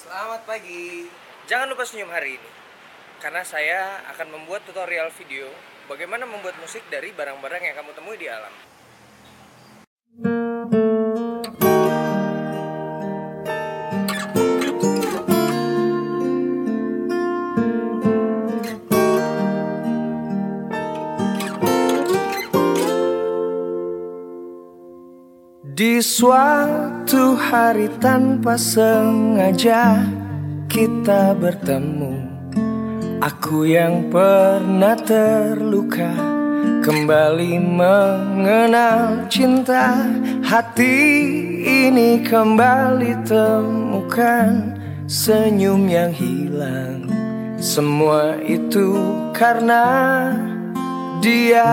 Selamat pagi. Jangan lupa senyum hari ini. Karena saya akan membuat tutorial video bagaimana membuat musik dari barang-barang yang kamu temui di alam. Di suatu hari tanpa sengaja kita bertemu. Aku yang pernah terluka Kembali mengenal cinta. Hati ini kembali temukan Senyum yang hilang. Semua itu karena dia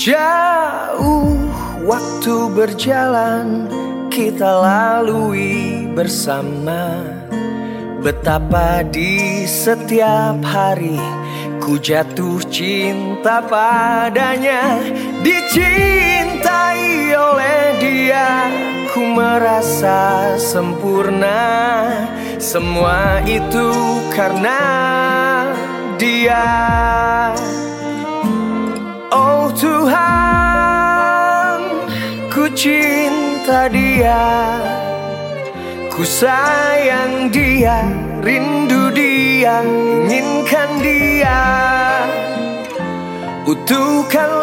Jauh waktu berjalan kita lalui bersama. Betapa di setiap hari ku jatuh cinta padanya Dicintai oleh dia ku merasa sempurna Semua itu karena dia Oh Tuhan, ku cinta dia, ku sayang dia, rindu dia, inginkan dia. Utuhkanlah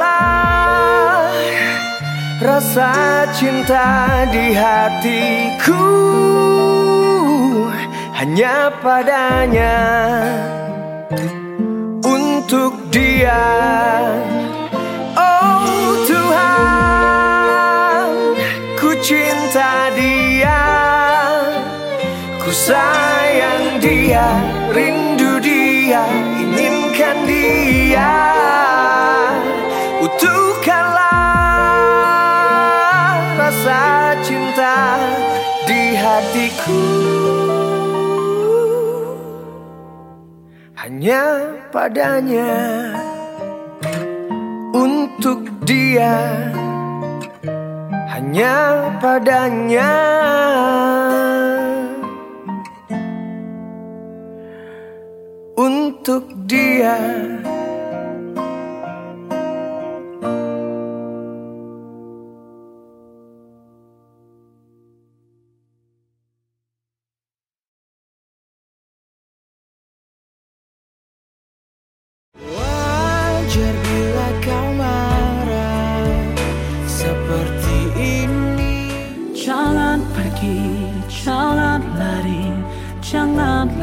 rasa cinta di hatiku hanya padanya untuk dia. Oh Tuhan, ku cinta dia, ku sayang dia, rindu dia, inginkan dia. Di hatiku. Hanya padanya untuk dia. Hanya padanya. Untuk dia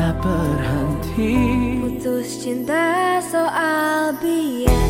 tak berhenti. Putus cinta soal biar